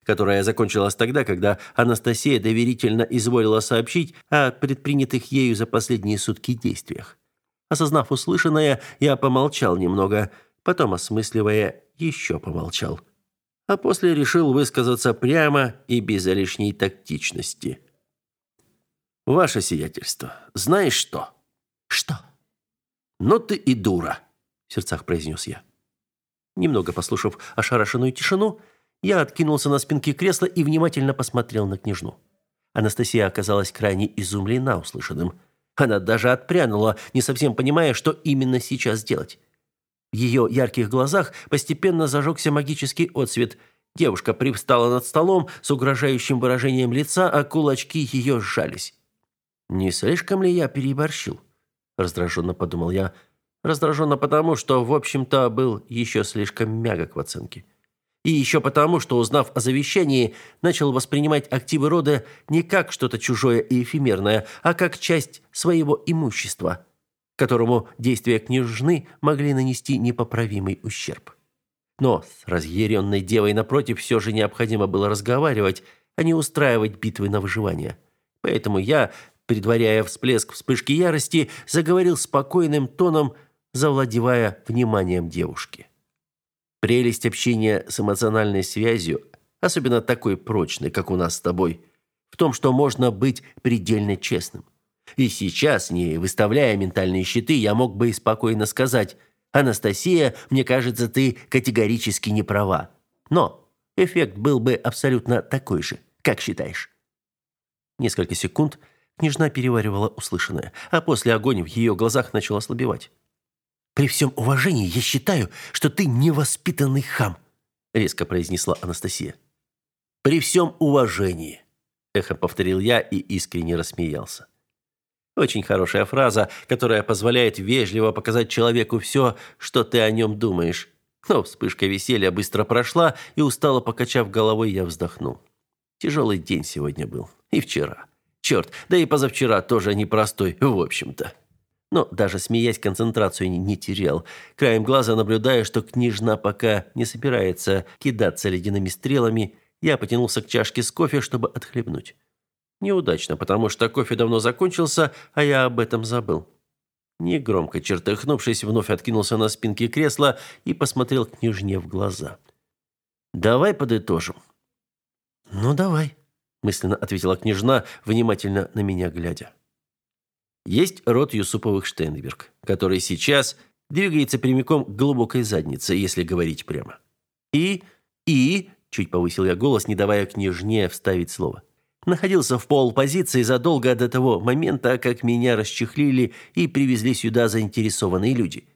которое закончилось тогда, когда Анастасия доверительно изволила сообщить о предпринятых ею за последние сутки действиях. Осознав услышанное, я помолчал немного, потом осмысливая, еще помолчал. А после решил высказаться прямо и без лишней тактичности. Ваше сиятельство, знаешь что? Что? «Но ты и дура!» — в сердцах произнёс я. Немного послушав ошарашенную тишину, я откинулся на спинке кресла и внимательно посмотрел на княжну. Анастасия оказалась крайне изумлена услышанным. Она даже отпрянула, не совсем понимая, что именно сейчас делать. В её ярких глазах постепенно зажегся магический отсвет. Девушка привстала над столом с угрожающим выражением лица, а кулачки её сжались. «Не слишком ли я переборщил?» раздраженно подумал я. Раздраженно потому, что, в общем-то, был еще слишком мягок в оценке. И еще потому, что, узнав о завещании, начал воспринимать активы рода не как что-то чужое и эфемерное, а как часть своего имущества, которому действия княжны могли нанести непоправимый ущерб. Но с разъяренной девой напротив все же необходимо было разговаривать, а не устраивать битвы на выживание. Поэтому я, предваряя всплеск вспышки ярости, заговорил спокойным тоном, завладевая вниманием девушки. Прелесть общения с эмоциональной связью, особенно такой прочной, как у нас с тобой, в том, что можно быть предельно честным. И сейчас, не выставляя ментальные щиты, я мог бы и спокойно сказать: "Анастасия, мне кажется, ты категорически не права". Но эффект был бы абсолютно такой же. Как считаешь? Несколько секунд Княжна переваривала услышанное, а после огонь в ее глазах начал ослабевать. «При всем уважении я считаю, что ты невоспитанный хам», резко произнесла Анастасия. «При всем уважении», эхом повторил я и искренне рассмеялся. Очень хорошая фраза, которая позволяет вежливо показать человеку все, что ты о нем думаешь. Но вспышка веселья быстро прошла, и устало покачав головой, я вздохнул. Тяжелый день сегодня был. И вчера. Черт, да и позавчера тоже непростой, в общем-то. Но даже смеясь, концентрацию не, терял. Краем глаза наблюдая, что княжна пока не собирается кидаться ледяными стрелами, я потянулся к чашке с кофе, чтобы отхлебнуть. Неудачно, потому что кофе давно закончился, а я об этом забыл. Негромко чертыхнувшись, вновь откинулся на спинке кресла и посмотрел княжне в глаза. «Давай подытожим». «Ну, давай», мысленно ответила княжна, внимательно на меня глядя. Есть род Юсуповых Штейнберг, который сейчас двигается прямиком к глубокой заднице, если говорить прямо. И и чуть повысил я голос, не давая княжне вставить слово. Находился в полпозиции задолго до того момента, как меня расчехлили и привезли сюда заинтересованные люди.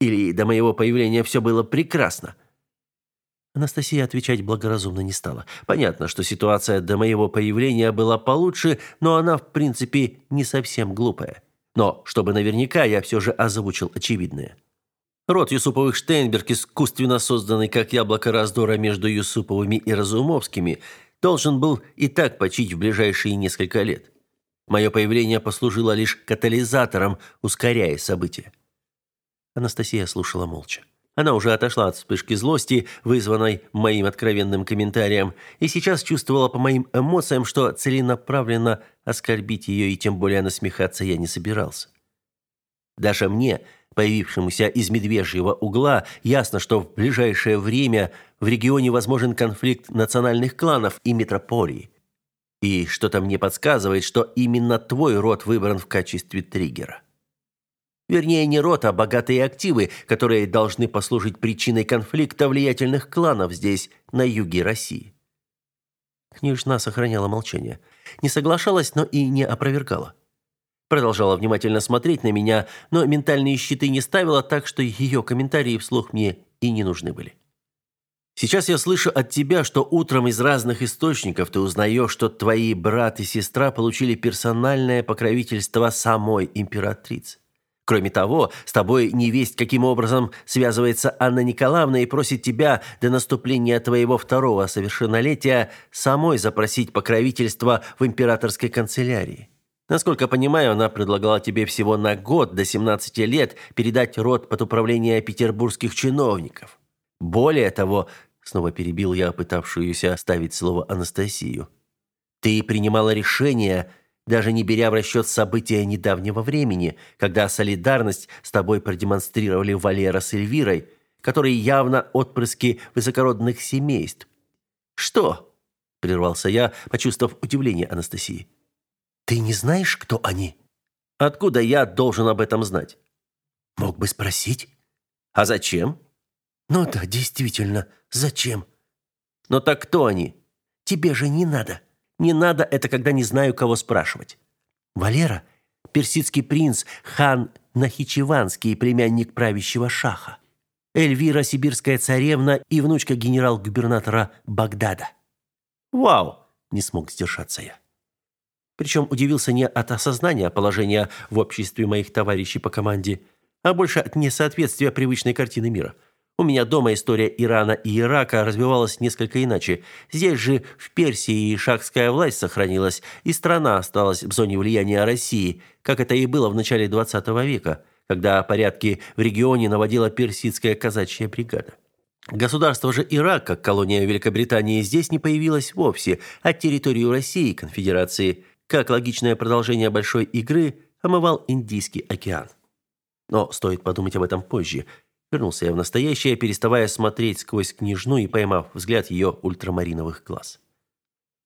Или до моего появления все было прекрасно. Анастасия отвечать благоразумно не стала. Понятно, что ситуация до моего появления была получше, но она, в принципе, не совсем глупая. Но, чтобы наверняка, я все же озвучил очевидное. Род Юсуповых Штейнберг, искусственно созданный как яблоко раздора между Юсуповыми и Разумовскими, должен был и так почить в ближайшие несколько лет. Мое появление послужило лишь катализатором, ускоряя события. Анастасия слушала молча. Она уже отошла от вспышки злости, вызванной моим откровенным комментарием, и сейчас чувствовала по моим эмоциям, что целенаправленно оскорбить ее и тем более насмехаться я не собирался. Даже мне, появившемуся из медвежьего угла, ясно, что в ближайшее время в регионе возможен конфликт национальных кланов и метрополии. И что-то мне подсказывает, что именно твой род выбран в качестве триггера. Вернее, не рот, а богатые активы, которые должны послужить причиной конфликта влиятельных кланов здесь, на юге России. Княжна сохраняла молчание. Не соглашалась, но и не опровергала. Продолжала внимательно смотреть на меня, но ментальные щиты не ставила, так что ее комментарии вслух мне и не нужны были. Сейчас я слышу от тебя, что утром из разных источников ты узнаешь, что твои брат и сестра получили персональное покровительство самой императрицы. Кроме того, с тобой не весть каким образом связывается Анна Николаевна и просит тебя до наступления твоего второго совершеннолетия самой запросить покровительство в императорской канцелярии. Насколько понимаю, она предлагала тебе всего на год до 17 лет передать род под управление петербургских чиновников. Более того, снова перебил я пытавшуюся оставить слово Анастасию. Ты принимала решение даже не беря в расчет события недавнего времени, когда солидарность с тобой продемонстрировали Валера с Эльвирой, которые явно отпрыски высокородных семейств. Что? прервался я, почувствовав удивление Анастасии. Ты не знаешь, кто они? Откуда я должен об этом знать? Мог бы спросить. А зачем? Ну да, действительно, зачем? Но так кто они? Тебе же не надо. Не надо это, когда не знаю, кого спрашивать. Валера – персидский принц, хан Нахичеванский, племянник правящего шаха. Эльвира – сибирская царевна и внучка генерал-губернатора Багдада. «Вау!» – не смог сдержаться я. Причем удивился не от осознания положения в обществе моих товарищей по команде, а больше от несоответствия привычной картины мира – у меня дома история Ирана и Ирака развивалась несколько иначе. Здесь же в Персии и шахская власть сохранилась, и страна осталась в зоне влияния России, как это и было в начале XX века, когда порядки в регионе наводила персидская казачья бригада. Государство же Ирак, как колония Великобритании, здесь не появилось вовсе, а территорию России конфедерации, как логичное продолжение большой игры, омывал Индийский океан. Но стоит подумать об этом позже – Вернулся я в настоящее, переставая смотреть сквозь княжну и поймав взгляд ее ультрамариновых глаз.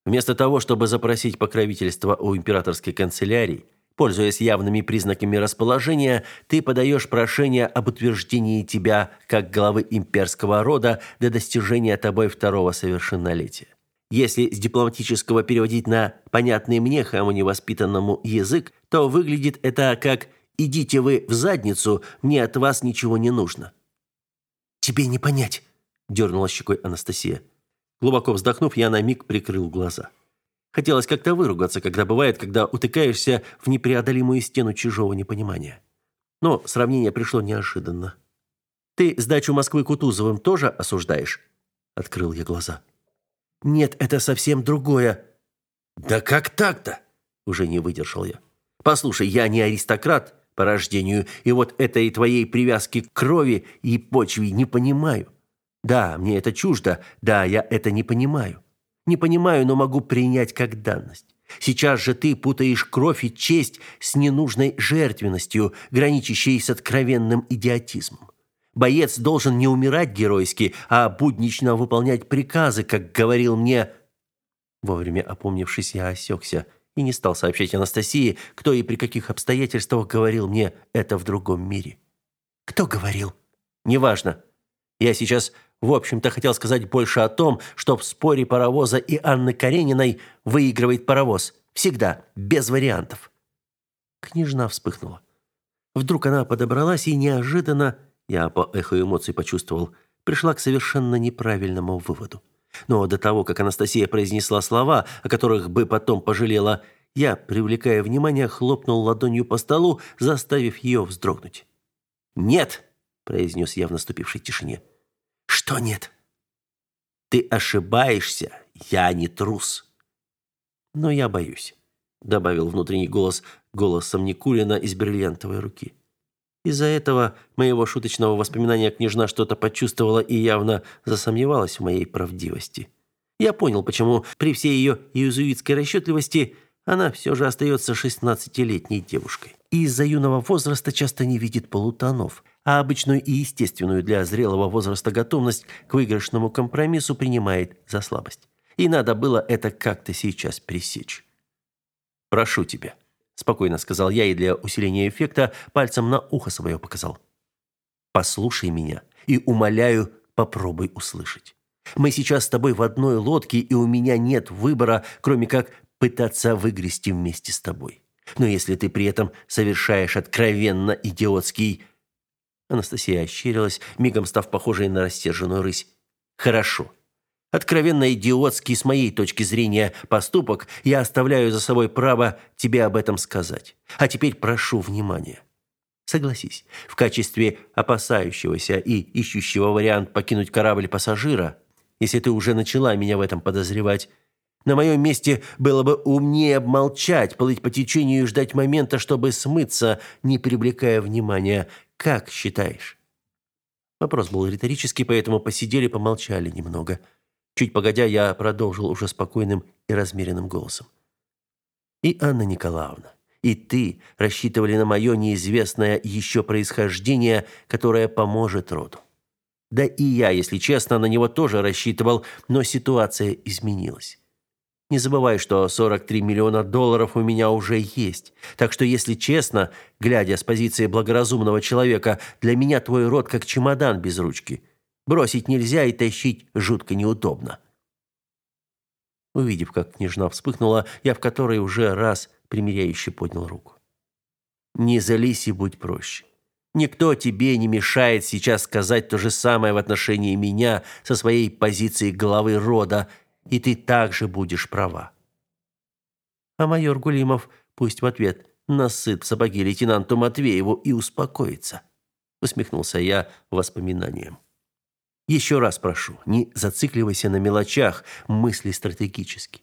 Вместо того, чтобы запросить покровительство у императорской канцелярии, пользуясь явными признаками расположения, ты подаешь прошение об утверждении тебя как главы имперского рода до достижения тобой второго совершеннолетия. Если с дипломатического переводить на понятный мне хаму невоспитанному язык, то выглядит это как «идите вы в задницу, мне от вас ничего не нужно». «Тебе не понять!» – дернула щекой Анастасия. Глубоко вздохнув, я на миг прикрыл глаза. Хотелось как-то выругаться, когда бывает, когда утыкаешься в непреодолимую стену чужого непонимания. Но сравнение пришло неожиданно. «Ты сдачу Москвы Кутузовым тоже осуждаешь?» – открыл я глаза. «Нет, это совсем другое». «Да как так-то?» – уже не выдержал я. «Послушай, я не аристократ по рождению, и вот этой твоей привязки к крови и почве не понимаю. Да, мне это чуждо, да, я это не понимаю. Не понимаю, но могу принять как данность. Сейчас же ты путаешь кровь и честь с ненужной жертвенностью, граничащей с откровенным идиотизмом. Боец должен не умирать геройски, а буднично выполнять приказы, как говорил мне... Вовремя опомнившись, я осекся – и не стал сообщать Анастасии, кто и при каких обстоятельствах говорил мне это в другом мире. Кто говорил? Неважно. Я сейчас, в общем-то, хотел сказать больше о том, что в споре паровоза и Анны Карениной выигрывает паровоз. Всегда, без вариантов. Княжна вспыхнула. Вдруг она подобралась и неожиданно, я по эху эмоций почувствовал, пришла к совершенно неправильному выводу. Но до того, как Анастасия произнесла слова, о которых бы потом пожалела, я, привлекая внимание, хлопнул ладонью по столу, заставив ее вздрогнуть. «Нет!» – произнес я в наступившей тишине. «Что нет?» «Ты ошибаешься, я не трус!» «Но я боюсь», – добавил внутренний голос голосом Никулина из бриллиантовой руки. Из-за этого моего шуточного воспоминания княжна что-то почувствовала и явно засомневалась в моей правдивости. Я понял, почему при всей ее иезуитской расчетливости она все же остается шестнадцатилетней девушкой. И из-за юного возраста часто не видит полутонов, а обычную и естественную для зрелого возраста готовность к выигрышному компромиссу принимает за слабость. И надо было это как-то сейчас пресечь. Прошу тебя спокойно сказал я и для усиления эффекта пальцем на ухо свое показал. Послушай меня и умоляю, попробуй услышать. Мы сейчас с тобой в одной лодке, и у меня нет выбора, кроме как пытаться выгрести вместе с тобой. Но если ты при этом совершаешь откровенно идиотский Анастасия ощерилась, мигом став похожей на растерженную рысь. Хорошо. Откровенно идиотский с моей точки зрения поступок, я оставляю за собой право тебе об этом сказать. А теперь прошу внимания. Согласись, в качестве опасающегося и ищущего вариант покинуть корабль пассажира, если ты уже начала меня в этом подозревать, на моем месте было бы умнее обмолчать, плыть по течению и ждать момента, чтобы смыться, не привлекая внимания. Как считаешь? Вопрос был риторический, поэтому посидели, помолчали немного. — Чуть погодя, я продолжил уже спокойным и размеренным голосом. «И Анна Николаевна, и ты рассчитывали на мое неизвестное еще происхождение, которое поможет роду. Да и я, если честно, на него тоже рассчитывал, но ситуация изменилась. Не забывай, что 43 миллиона долларов у меня уже есть. Так что, если честно, глядя с позиции благоразумного человека, для меня твой род как чемодан без ручки. Бросить нельзя и тащить жутко неудобно. Увидев, как княжна вспыхнула, я в которой уже раз примиряюще поднял руку. Не зались и будь проще. Никто тебе не мешает сейчас сказать то же самое в отношении меня со своей позиции главы рода, и ты также будешь права. А майор Гулимов пусть в ответ насыт сапоги лейтенанту Матвееву и успокоится. Усмехнулся я воспоминанием. Еще раз прошу, не зацикливайся на мелочах, мысли стратегически.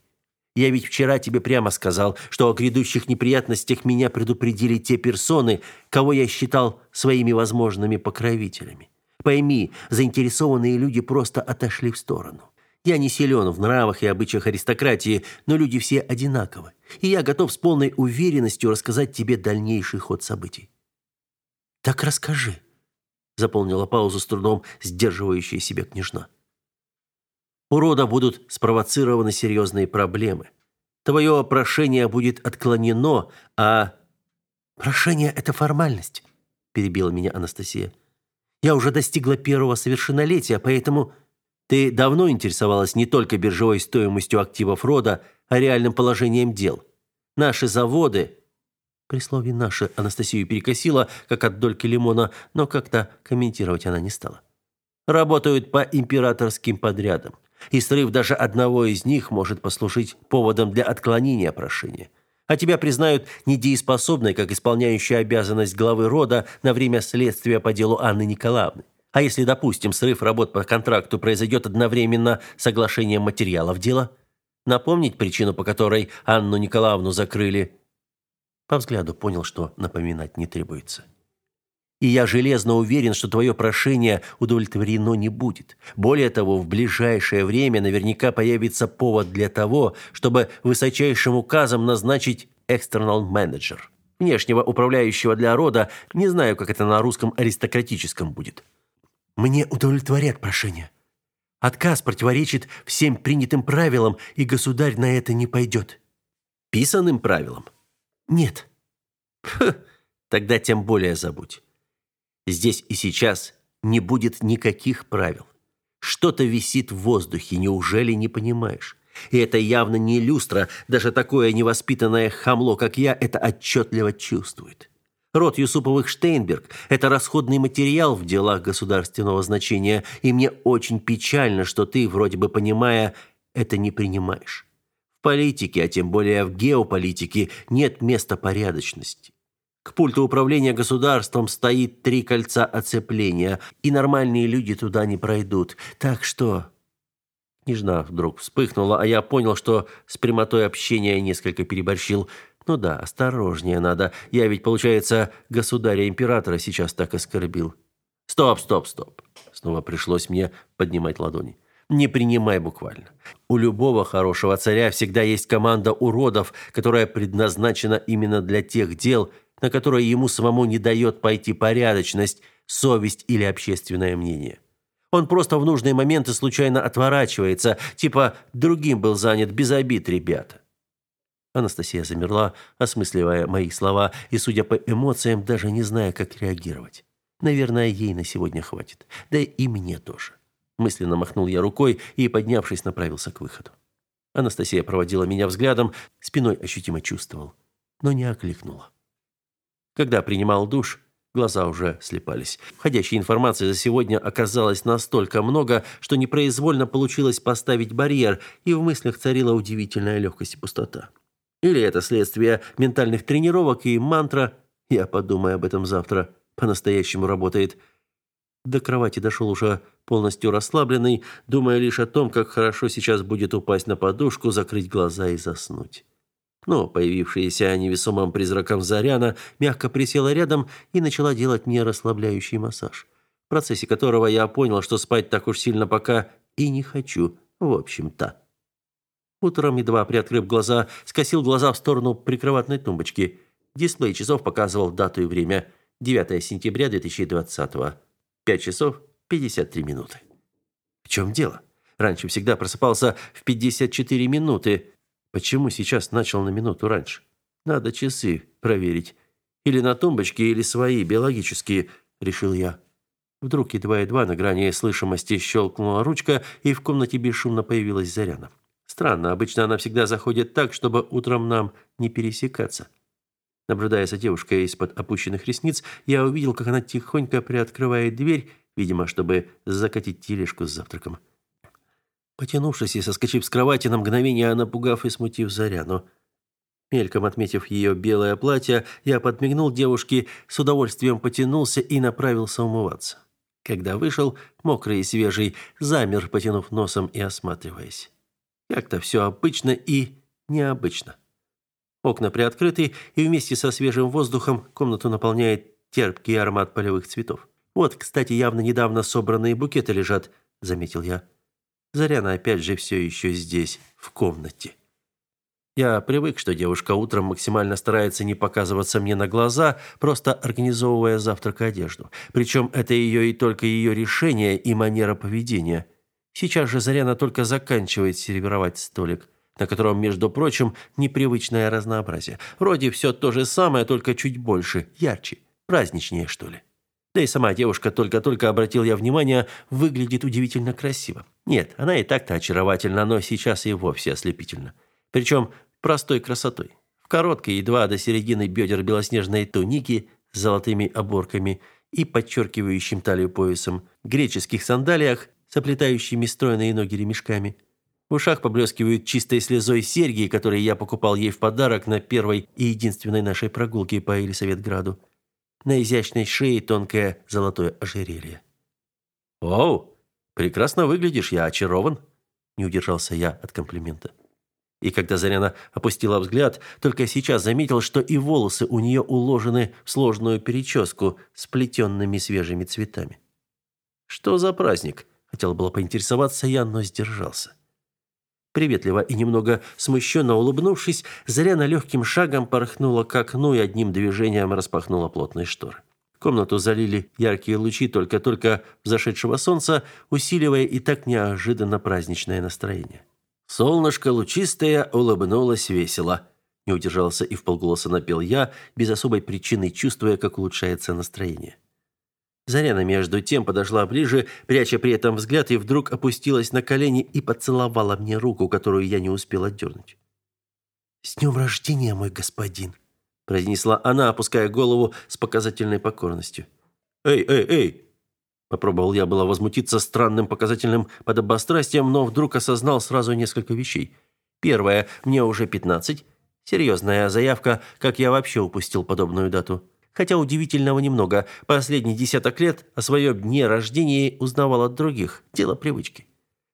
Я ведь вчера тебе прямо сказал, что о грядущих неприятностях меня предупредили те персоны, кого я считал своими возможными покровителями. Пойми, заинтересованные люди просто отошли в сторону. Я не силен в нравах и обычаях аристократии, но люди все одинаковы, и я готов с полной уверенностью рассказать тебе дальнейший ход событий. Так расскажи, заполнила паузу с трудом сдерживающая себя княжна. У рода будут спровоцированы серьезные проблемы. Твое прошение будет отклонено, а прошение это формальность, перебила меня Анастасия. Я уже достигла первого совершеннолетия, поэтому ты давно интересовалась не только биржевой стоимостью активов рода, а реальным положением дел. Наши заводы при слове «наше» Анастасию перекосило, как от дольки лимона, но как-то комментировать она не стала. Работают по императорским подрядам, и срыв даже одного из них может послужить поводом для отклонения прошения. А тебя признают недееспособной, как исполняющей обязанность главы рода на время следствия по делу Анны Николаевны. А если, допустим, срыв работ по контракту произойдет одновременно с оглашением материалов дела? Напомнить причину, по которой Анну Николаевну закрыли – по взгляду понял, что напоминать не требуется. И я железно уверен, что твое прошение удовлетворено не будет. Более того, в ближайшее время наверняка появится повод для того, чтобы высочайшим указом назначить экстернал менеджер, внешнего управляющего для рода, не знаю, как это на русском аристократическом будет. Мне удовлетворят прошение. Отказ противоречит всем принятым правилам, и государь на это не пойдет. Писанным правилам? Нет. Фух, тогда тем более забудь. Здесь и сейчас не будет никаких правил. Что-то висит в воздухе, неужели не понимаешь? И это явно не люстра, даже такое невоспитанное хамло, как я, это отчетливо чувствует. Род Юсуповых Штейнберг – это расходный материал в делах государственного значения, и мне очень печально, что ты, вроде бы понимая, это не принимаешь политике, а тем более в геополитике, нет места порядочности. К пульту управления государством стоит три кольца оцепления, и нормальные люди туда не пройдут. Так что Нежна вдруг вспыхнула, а я понял, что с прямотой общения несколько переборщил. Ну да, осторожнее надо. Я ведь, получается, государя-императора сейчас так оскорбил. Стоп, стоп, стоп. Снова пришлось мне поднимать ладони не принимай буквально. У любого хорошего царя всегда есть команда уродов, которая предназначена именно для тех дел, на которые ему самому не дает пойти порядочность, совесть или общественное мнение. Он просто в нужные моменты случайно отворачивается, типа «другим был занят, без обид, ребята». Анастасия замерла, осмысливая мои слова и, судя по эмоциям, даже не зная, как реагировать. Наверное, ей на сегодня хватит. Да и мне тоже. Мысленно махнул я рукой и, поднявшись, направился к выходу. Анастасия проводила меня взглядом, спиной ощутимо чувствовал, но не окликнула. Когда принимал душ, глаза уже слепались. Входящей информации за сегодня оказалось настолько много, что непроизвольно получилось поставить барьер, и в мыслях царила удивительная легкость и пустота. Или это следствие ментальных тренировок и мантра «Я подумаю об этом завтра» по-настоящему работает – до кровати дошел уже полностью расслабленный, думая лишь о том, как хорошо сейчас будет упасть на подушку, закрыть глаза и заснуть. Но появившаяся невесомым призраком Заряна мягко присела рядом и начала делать мне расслабляющий массаж, в процессе которого я понял, что спать так уж сильно пока и не хочу, в общем-то. Утром, едва приоткрыв глаза, скосил глаза в сторону прикроватной тумбочки. Дисплей часов показывал дату и время – 9 сентября 2020 года. 5 часов 53 минуты. В чем дело? Раньше всегда просыпался в 54 минуты. Почему сейчас начал на минуту раньше? Надо часы проверить. Или на тумбочке, или свои, биологические, решил я. Вдруг едва-едва на грани слышимости щелкнула ручка, и в комнате бесшумно появилась Заряна. Странно, обычно она всегда заходит так, чтобы утром нам не пересекаться. Наблюдая за девушкой из-под опущенных ресниц, я увидел, как она тихонько приоткрывает дверь, видимо, чтобы закатить тележку с завтраком. Потянувшись и соскочив с кровати на мгновение, она пугав и смутив Заряну, мельком отметив ее белое платье, я подмигнул девушке, с удовольствием потянулся и направился умываться. Когда вышел, мокрый и свежий, замер, потянув носом и осматриваясь. Как-то все обычно и необычно. Окна приоткрыты, и вместе со свежим воздухом комнату наполняет терпкий аромат полевых цветов. Вот, кстати, явно недавно собранные букеты лежат, заметил я. Заряна опять же все еще здесь, в комнате. Я привык, что девушка утром максимально старается не показываться мне на глаза, просто организовывая завтрак и одежду. Причем это ее и только ее решение и манера поведения. Сейчас же Заряна только заканчивает сервировать столик на котором, между прочим, непривычное разнообразие. Вроде все то же самое, только чуть больше, ярче, праздничнее, что ли. Да и сама девушка, только-только обратил я внимание, выглядит удивительно красиво. Нет, она и так-то очаровательна, но сейчас и вовсе ослепительна. Причем простой красотой. В короткой, едва до середины бедер белоснежной туники с золотыми оборками и подчеркивающим талию поясом, греческих сандалиях, соплетающими стройные ноги ремешками, в ушах поблескивают чистой слезой серьги, которые я покупал ей в подарок на первой и единственной нашей прогулке по Елисаветграду. На изящной шее тонкое золотое ожерелье. «Оу, прекрасно выглядишь, я очарован!» Не удержался я от комплимента. И когда Заряна опустила взгляд, только сейчас заметил, что и волосы у нее уложены в сложную переческу с плетенными свежими цветами. «Что за праздник?» Хотел было поинтересоваться я, но сдержался. Приветливо и немного смущенно улыбнувшись, Заряна легким шагом порхнула к окну и одним движением распахнула плотные шторы. Комнату залили яркие лучи только-только взошедшего солнца, усиливая и так неожиданно праздничное настроение. Солнышко лучистое улыбнулось весело. Не удержался и вполголоса напел я, без особой причины чувствуя, как улучшается настроение. Заряна между тем подошла ближе, пряча при этом взгляд, и вдруг опустилась на колени и поцеловала мне руку, которую я не успел отдернуть. «С днем рождения, мой господин!» – произнесла она, опуская голову с показательной покорностью. «Эй, эй, эй!» Попробовал я было возмутиться странным показательным подобострастием, но вдруг осознал сразу несколько вещей. Первое – мне уже пятнадцать. Серьезная заявка, как я вообще упустил подобную дату. Хотя удивительного немного. Последние десяток лет о своем дне рождения узнавал от других. Дело привычки.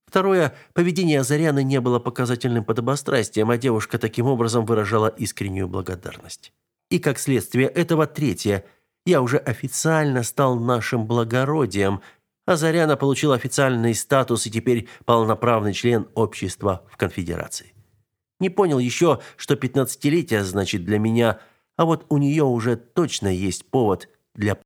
Второе, поведение Азаряны не было показательным подобострастием, а девушка таким образом выражала искреннюю благодарность. И как следствие этого третье, я уже официально стал нашим благородием. Азаряна получила официальный статус и теперь полноправный член общества в конфедерации. Не понял еще, что пятнадцатилетие значит для меня – а вот у нее уже точно есть повод для